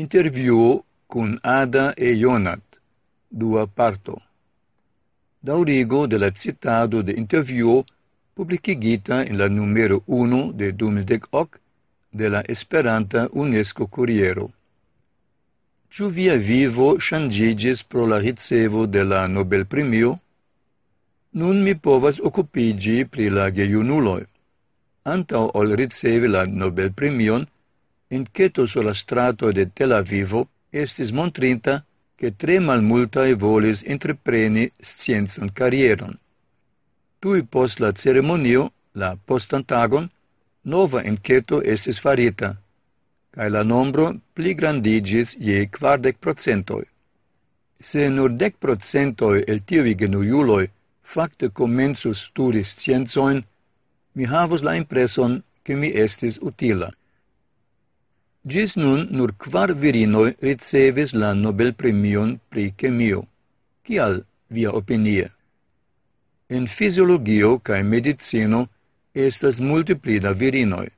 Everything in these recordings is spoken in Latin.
Interviuo cun Ada e Jonat, dua parto. Daurigo de la citado de interviuo publicigita in la numero 1 de 2018 de la Esperanta UNESCO Kuriero. Ciu via vivo changigis pro la ricevo de la Nobel Premio? Nun mi povas occupigi pri la geiunuloi. Antaŭ ol ricevi la Nobel Premion, enqueto sulla strato de Tel Avivo estis montrinta che tre malmultae volis entrepreni scienzan carrieron. Tui post la ceremonio, la postantagon, nova enqueto estis farita, cae la nombro pli grandigis je quardec procentoi. Se nur dec procentoi el tivi genuiuloi facte comensus studi scienzoin, mi havos la impreson che mi estis utila. Gis nun nur kvar virinoi ricevis la Nobel premion pri kemio. Cial via opinie? En fisiologio kaj medicino estas multipli da virinoj,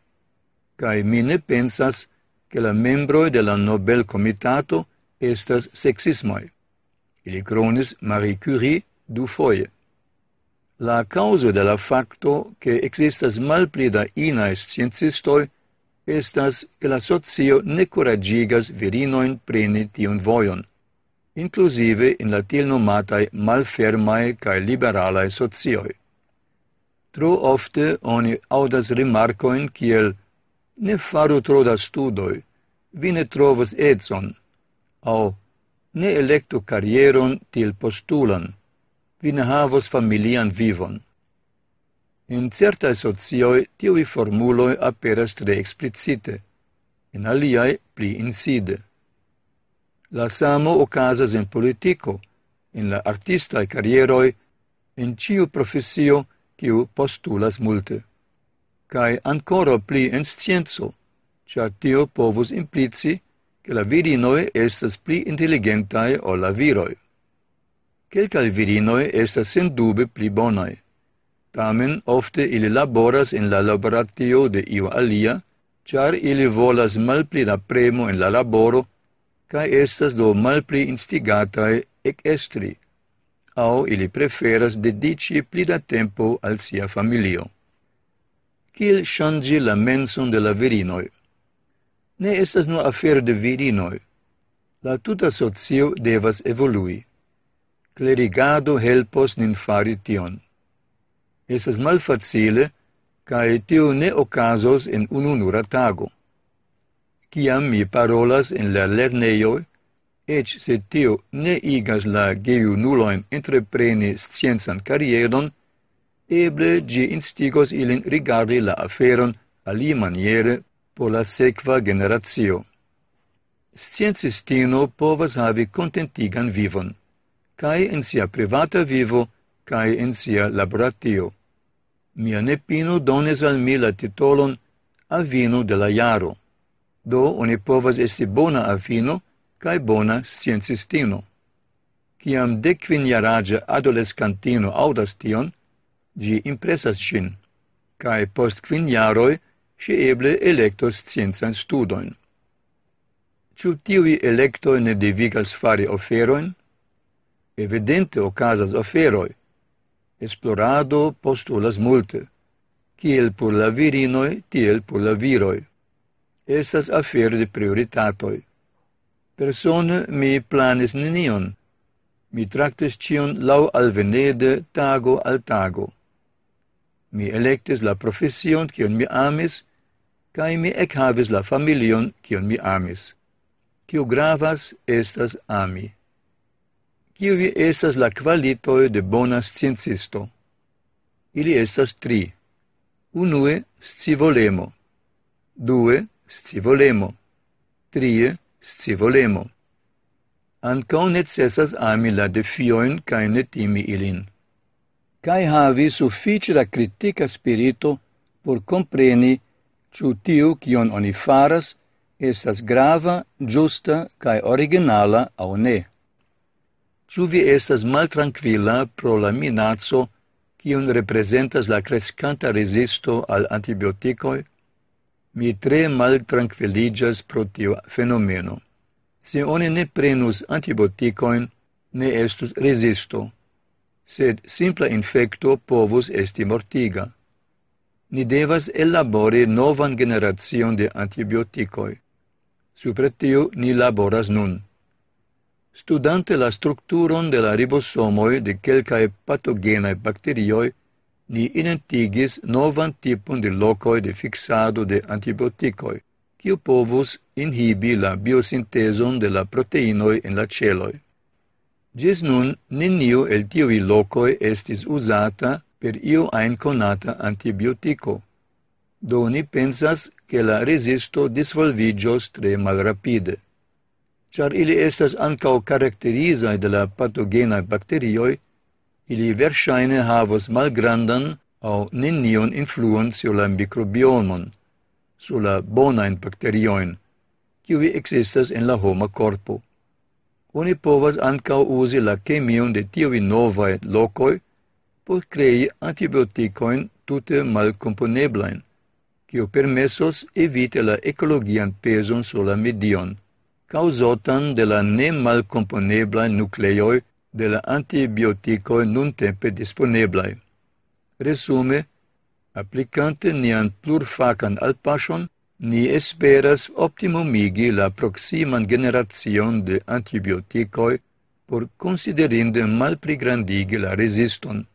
kaj mi ne pensas che la membroi de la Nobel Comitato estas sexismoi. Ili cronis Marie Curie du foie. La causa de la facto che existas malpli da inae sciencistoi estas che la socio ne coragigas virinoin preni tion voion, inclusive in la til nomatai malfermae cae liberalae socioi. Tro ofte oni audas rimarcoin kiel ne faru tro da studoi, vi ne trovos etson, au ne electu carrieron til postulan, vi ne havos familian vivon. In certae socioi tiui formuloi aperas tre explicite, in aliae pli inside. La samo ocasas in politico, in la artistae carieroi, in ciu profesio ciu postulas multe. Cae ancora pli in scienzo, cia tio povus implici che la virinoi estas pli intelligentae o la viroi. Quelcae virinoi estas sendube pli bonae, Tamen ofte ili laboras en la laboratio de iu alia, char ili volas malpli da premo en la laboro, cae estas do malpli instigatae ec estri, au ili preferas dedici pli da tempo al sia familio. Kiel shangi la menson de la virinoi? Ne estas nur afer de virinoi. La tuta socio devas evolui. Clerigado helpos nin fari tion estas malfacile, cae tio ne ocasos en ununura tago. Ciam mi parolas en la lerneioi, ec se tio ne igas la geiunuloin entrepreni scienzan carieron, eble gi instigos ilin rigardi la aferon ali maniere por la sequa generatio. Sciencistino povas havi contentigan vivon, cae en sia privata vivo, cae en sia laboratio mia nepino dones al mi la titolon avino de la iaro. Do oni povas esti bona avino cae bona sciencistino. Ciam decvin jarage adolescantino audas tion, gi impresas sin, cae post quin iaroi si eble electos scienzain studoin. Ciu tivi electoi ne devigas fari oferoin? Evidente ocasas oferoi, esplorado postulas multe, kiel por la virinoi, tiel por la viroi. Estas afero de prioritatoi. Persone mi planis nenion. Mi traktis cion lau alvenede tago al tago. Mi electis la profession cion mi amis, cae mi ec havis la familion cion mi amis. Cio gravas estas ami vi estas la kvalitoj de bona sciencisto. Ili estas tri. Unue, scivolemo. Due, scivolemo. Trie, scivolemo. Ancao necesas ami la defioin cae ne timi ilin. Cae havi suffice la critica spirito por compreni ciu tiu cion oni faras estas grava, giusta cae originala au ne. Ĉu vi estas maltrankvila pro la minaco kiun reprezentas la crescanta resisto al antibiotikoj? Mi tre maltrankviliĝas pro tio fenomeno. Se oni ne prenus antibiotikojn, ne estus resisto, sed simpla infecto povus esti mortiga. Ni devas elabori novan generacion de antibiotikoj. Supre tio ni laboras nun. Studante la structuron de la ribosomoi de quelcae patogenae bacterioi, ni identigis novan tipon de locoi de fixado de antibioticoi, kiu povus inhibi la biosintezon de la proteinoi en la celoi. Gis nun, neniu el tiui locoi estis usata per iu ein conata antibiotico. Do ni pensas che la resisto disvolvigios tre malrapide char ili estas ancao caracterizae de la patogenai bacterioi, ili versaine havos malgrandan au nenion influon sur la microbiomon, sur la bonain bacterioin, kiwi existas en la homa corpo. Oni povas ancao usi la chemion de tiovi novae locoi por crei antibioticoin tute malcomponeblain, kio permesos evite la ecologian peson sur la medion causotan de la nemalcomponeblai nucleoi de la antibioticoi nun tempe disponeblai. Resume, applicante nian plurfacan alpashon, ni esperas optimumigi la proximan generazion de antibioticoi por considerinde malprigrandigi la resiston,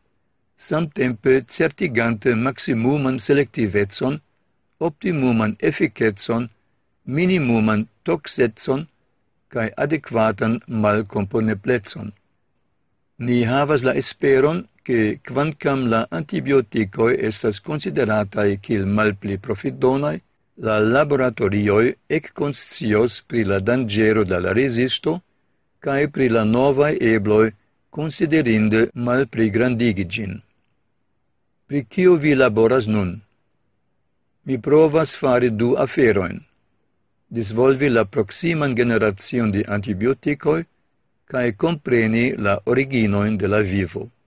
samtempe certigante maximuman selectivetson, optimuman efficetson minimuman toxetson cae adequatan malcomponeblecon. Ni havas la esperon che quancam la antibioticoi estas consideratae cil malpli profitdonai, la laboratorioi ec conscios pri la dangero da la resisto cae pri la novae ebloi considerinde malpli grandigigin. Pri cio vi laboras nun? Mi provas fari du aferoin disvolvi la proximan generacion di antibioticoi cae compreni la originoin de la vivo.